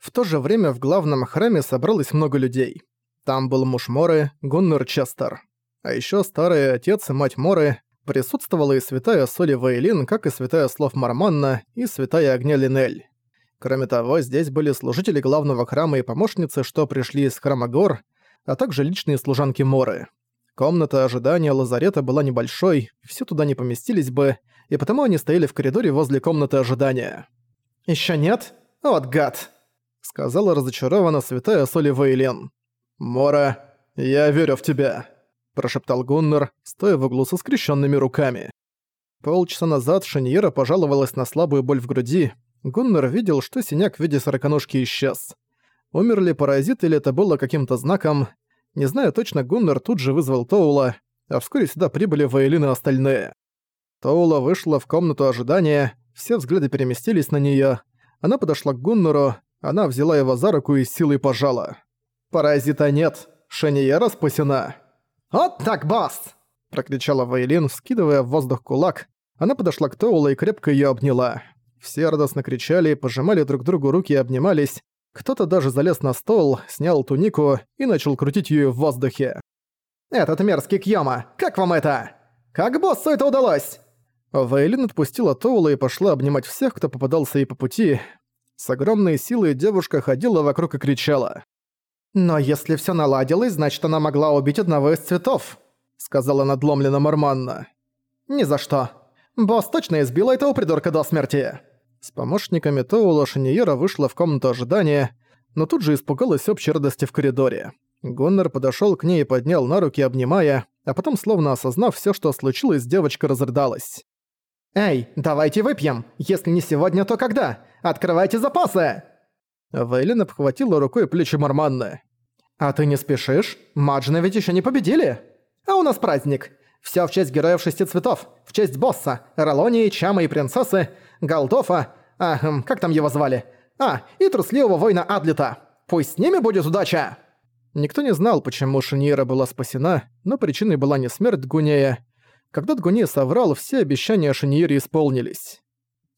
В то же время в главном храме собралось много людей. Там был муж Моры, Гуннер Честер. А еще старый отец и мать Моры, присутствовала и святая Соли Вейлин, как и святая Слов Марманна и святая Огня Линель. Кроме того, здесь были служители главного храма и помощницы, что пришли из храма Гор, а также личные служанки Моры. Комната ожидания лазарета была небольшой, все туда не поместились бы, и потому они стояли в коридоре возле комнаты ожидания. «Ещё нет? Вот гад!» — сказала разочарованно святая Соли Вейлен. «Мора, я верю в тебя», — прошептал Гуннер, стоя в углу со скрещенными руками. Полчаса назад Шиньера пожаловалась на слабую боль в груди. Гуннер видел, что синяк в виде сороконожки исчез. Умерли паразиты или это было каким-то знаком, не зная точно, Гуннер тут же вызвал Тоула, а вскоре сюда прибыли Ваэлин и остальные. Тоула вышла в комнату ожидания, все взгляды переместились на неё. Она подошла к Гуннеру, она взяла его за руку и силой пожала. «Паразита нет, Шениера спасена!» «Вот так, босс!» – прокричала Вейлин, скидывая в воздух кулак. Она подошла к Тоула и крепко её обняла. Все радостно кричали, пожимали друг другу руки и обнимались, кто-то даже залез на стол, снял тунику и начал крутить её в воздухе. «Этот мерзкий Кьяма! Как вам это? Как боссу это удалось?» Вейлин отпустила Тоула и пошла обнимать всех, кто попадался ей по пути. С огромной силой девушка ходила вокруг и кричала. «Но если всё наладилось, значит, она могла убить одного из цветов», сказала надломленно Марманна. «Ни за что. Босс точно избила этого придурка до смерти». С помощниками Тоула Шиньера вышла в комнату ожидания, но тут же испугалась общей радости в коридоре. Гуннер подошёл к ней и поднял на руки, обнимая, а потом, словно осознав всё, что случилось, девочка разрыдалась. «Эй, давайте выпьем! Если не сегодня, то когда? Открывайте запасы!» Вейлин обхватила рукой плечи Марманны. «А ты не спешишь? Маджина ведь ещё не победили? А у нас праздник. Всё в честь героев шести цветов, в честь босса, Ролонии, Чама и принцессы, Голдофа, а, хм, как там его звали? А, и трусливого воина Адлета. Пусть с ними будет удача!» Никто не знал, почему Шиньера была спасена, но причиной была не смерть Дгунея. Когда Дгуней соврал, все обещания Шиньере исполнились.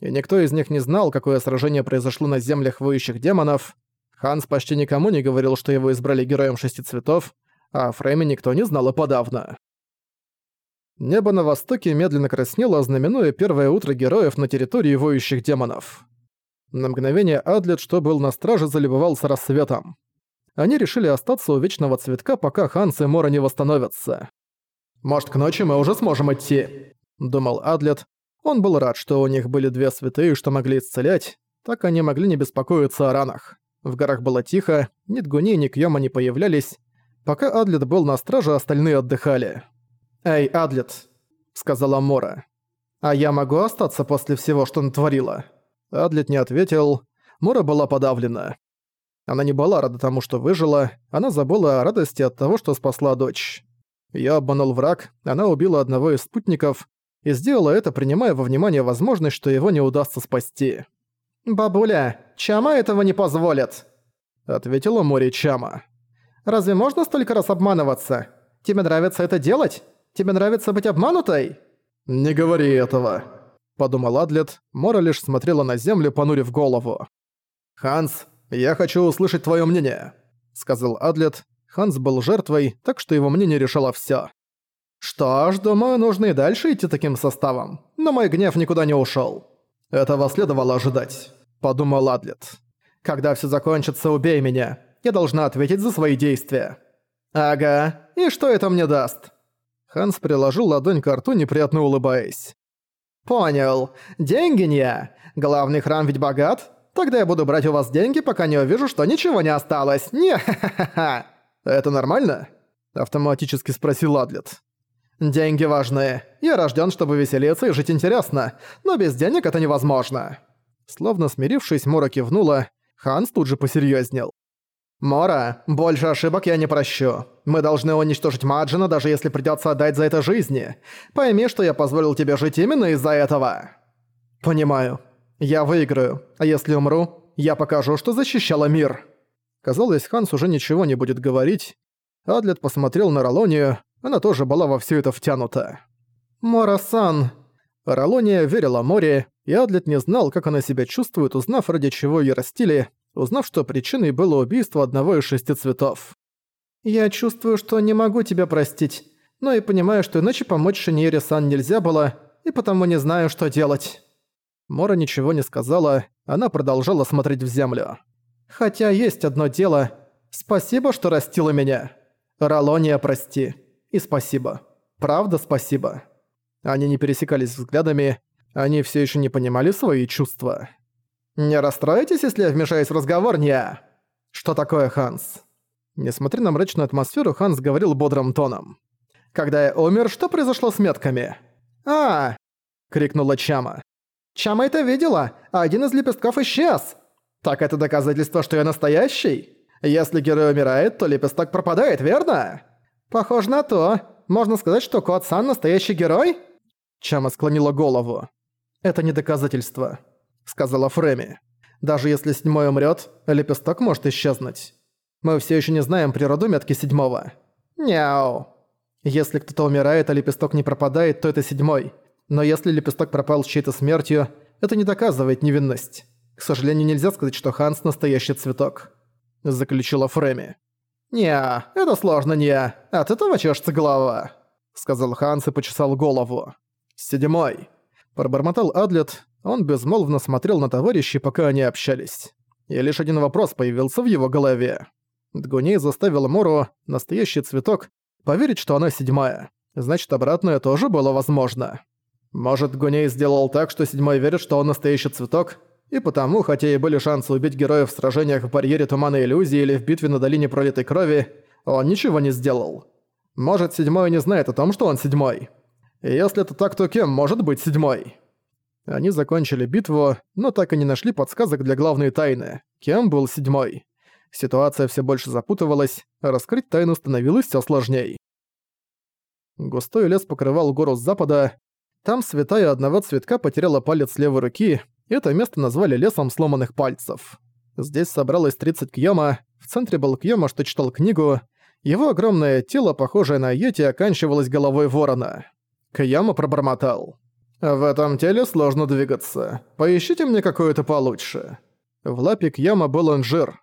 И никто из них не знал, какое сражение произошло на землях воющих демонов. Ханс почти никому не говорил, что его избрали героем шести цветов, а о Фрейме никто не знал и подавно. Небо на востоке медленно краснело, знаменуя первое утро героев на территории воющих демонов. На мгновение Адлет, что был на страже, залюбовался рассветом. Они решили остаться у Вечного Цветка, пока Ханс и Мора не восстановятся. «Может, к ночи мы уже сможем идти?» – думал Адлет. Он был рад, что у них были две святые, что могли исцелять, так они могли не беспокоиться о ранах. В горах было тихо, ни Дгуни, ни Кьёма не появлялись. Пока Адлет был на страже, остальные отдыхали. «Эй, Адлет», — сказала Мора. «А я могу остаться после всего, что натворила?» Адлет не ответил. Мора была подавлена. Она не была рада тому, что выжила, она забыла о радости от того, что спасла дочь. Я обманул враг, она убила одного из спутников и сделала это, принимая во внимание возможность, что его не удастся спасти. «Бабуля, Чама этого не позволит», — ответила Мори Чама. «Разве можно столько раз обманываться? Тебе нравится это делать?» Тебе нравится быть обманутой?» «Не говори этого», — подумал Адлет. Мора лишь смотрела на землю, понурив голову. «Ханс, я хочу услышать твое мнение», — сказал Адлет. Ханс был жертвой, так что его мнение решало всё. «Что ж, думаю, нужно и дальше идти таким составом. Но мой гнев никуда не ушёл». «Этого следовало ожидать», — подумал Адлет. «Когда всё закончится, убей меня. Я должна ответить за свои действия». «Ага, и что это мне даст?» Ханс приложил ладонь к рту, неприятно улыбаясь. «Понял. Деньги не. Главный храм ведь богат. Тогда я буду брать у вас деньги, пока не увижу, что ничего не осталось. Не ха-ха-ха. Это нормально?» Автоматически спросил Адлет. «Деньги важны. Я рожден, чтобы веселиться и жить интересно, но без денег это невозможно». Словно смирившись, Мора кивнула, Ханс тут же посерьезнел. «Мора, больше ошибок я не прощу. Мы должны уничтожить Маджина, даже если придётся отдать за это жизни. Пойми, что я позволил тебе жить именно из-за этого». «Понимаю. Я выиграю. А если умру, я покажу, что защищала мир». Казалось, Ханс уже ничего не будет говорить. Адлет посмотрел на Ролонию, она тоже была во всё это втянута. «Мора-сан...» Ролония верила Море, и Адлет не знал, как она себя чувствует, узнав, ради чего её растили, узнав, что причиной было убийство одного из шести цветов. «Я чувствую, что не могу тебя простить, но и понимаю, что иначе помочь Шиньере-сан нельзя было, и потому не знаю, что делать». Мора ничего не сказала, она продолжала смотреть в землю. «Хотя есть одно дело. Спасибо, что растила меня. Ралония, прости. И спасибо. Правда, спасибо». Они не пересекались взглядами, они все еще не понимали свои чувства. «Не расстроитесь, если я вмешаюсь в разговор, не...» «Что такое, Ханс?» Несмотря на мрачную атмосферу, Ханс говорил бодрым тоном. «Когда я умер, что произошло с метками?» «А!» — крикнула Чама. «Чама это видела, а один из лепестков исчез!» «Так это доказательство, что я настоящий? Если герой умирает, то лепесток пропадает, верно?» «Похоже на то. Можно сказать, что Кот-сан настоящий герой?» Чама склонила голову. «Это не доказательство», — сказала Фреми. «Даже если седьмой умрет, лепесток может исчезнуть. Мы все еще не знаем природу метки седьмого. Няу. Если кто-то умирает, а лепесток не пропадает, то это седьмой. Но если лепесток пропал с чьей-то смертью, это не доказывает невинность. К сожалению, нельзя сказать, что Ханс настоящий цветок. Заключила Фреми. «Не, это сложно не. От этого чешется голова», — сказал Ханс и почесал голову. «Седьмой». Пробормотал Адлет, он безмолвно смотрел на товарищей, пока они общались. И лишь один вопрос появился в его голове. Дгуней заставил Мору, настоящий цветок, поверить, что она седьмая. Значит, обратное тоже было возможно. Может, Гуней сделал так, что седьмой верит, что он настоящий цветок, и потому, хотя и были шансы убить героев в сражениях в барьере Тумана Иллюзии или в битве на Долине Пролитой Крови, он ничего не сделал. Может, седьмой не знает о том, что он седьмой. И если это так, то кем может быть седьмой? Они закончили битву, но так и не нашли подсказок для главной тайны. Кем был седьмой? Ситуация все больше запутывалась, раскрыть тайну становилось все сложней. Густой лес покрывал гору с запада. Там святая одного цветка потеряла палец левой руки, это место назвали лесом сломанных пальцев. Здесь собралось 30 кьёма, в центре был кьёма, что читал книгу. Его огромное тело, похожее на йети, оканчивалось головой ворона. Кьяма пробормотал. «В этом теле сложно двигаться. Поищите мне какое-то получше». В лапе Кьяма был инжир.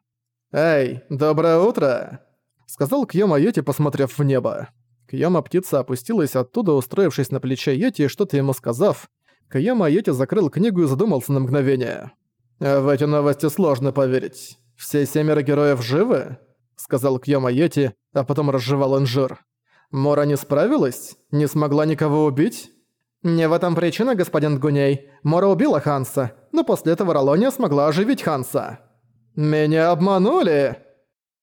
«Эй, доброе утро!» Сказал Кьяма Йети, посмотрев в небо. Кьяма птица опустилась оттуда, устроившись на плече Йети, что-то ему сказав. Кьяма Йети закрыл книгу и задумался на мгновение. «В эти новости сложно поверить. Все семеро героев живы?» Сказал Кьяма Йети, а потом разжевал инжир. «Мора не справилась? Не смогла никого убить?» «Не в этом причина, господин Гуней. Мора убила Ханса, но после этого Ролония смогла оживить Ханса». «Меня обманули!»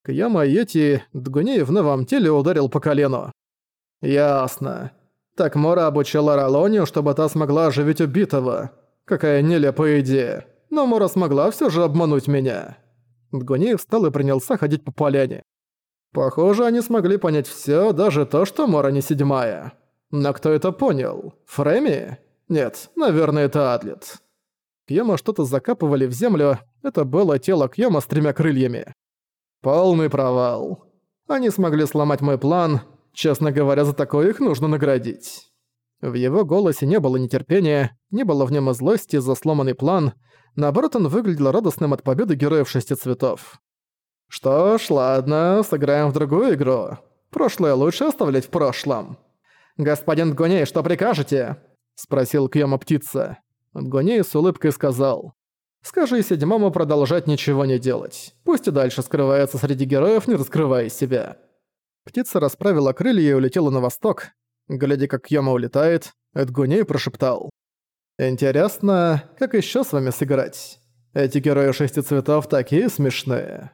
Кьяма Йети Дгуней в новом теле ударил по колену. «Ясно. Так Мора обучила Ролонию, чтобы та смогла оживить убитого. Какая нелепая идея. Но Мора смогла все же обмануть меня». Дгуней встал и принялся ходить по поляне. Похоже, они смогли понять все, даже то, что Мора не седьмая. Но кто это понял? Фреми? Нет, наверное, это Адлет. Кьяма что-то закапывали в землю, это было тело Кьяма с тремя крыльями. Полный провал. Они смогли сломать мой план, честно говоря, за такое их нужно наградить. В его голосе не было нетерпения, не было в нем и злости за сломанный план, наоборот, он выглядел радостным от победы героев шести цветов. «Что ж, ладно, сыграем в другую игру. Прошлое лучше оставлять в прошлом». «Господин Гуней, что прикажете?» — спросил Кьёма птица. Гоней с улыбкой сказал. «Скажи седьмому продолжать ничего не делать. Пусть и дальше скрывается среди героев, не раскрывая себя». Птица расправила крылья и улетела на восток. Глядя, как Йома улетает, Эдгуней прошептал. «Интересно, как еще с вами сыграть? Эти герои шести цветов такие смешные».